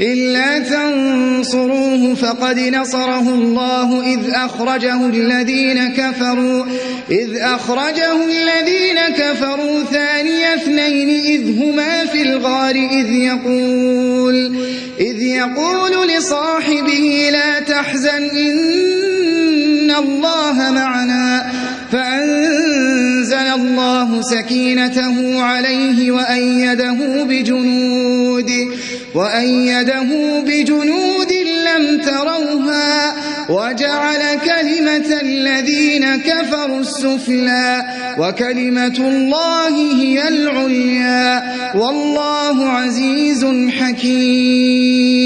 إلا تنصروه فقد نصره الله إذ أخرجه الذين كفروا إذ أخرجه الذين كفروا ثاني اثنين إذ هما في الغار إذ يقول إذ يقول لصاحبه لا تحزن إن الله معنا فأنزل الله سكينته عليه وأيده بجنود. وأيده بجنود لم تروها وجعل كلمة الذين كفروا السفلى وكلمة الله هي العليا والله عزيز حكيم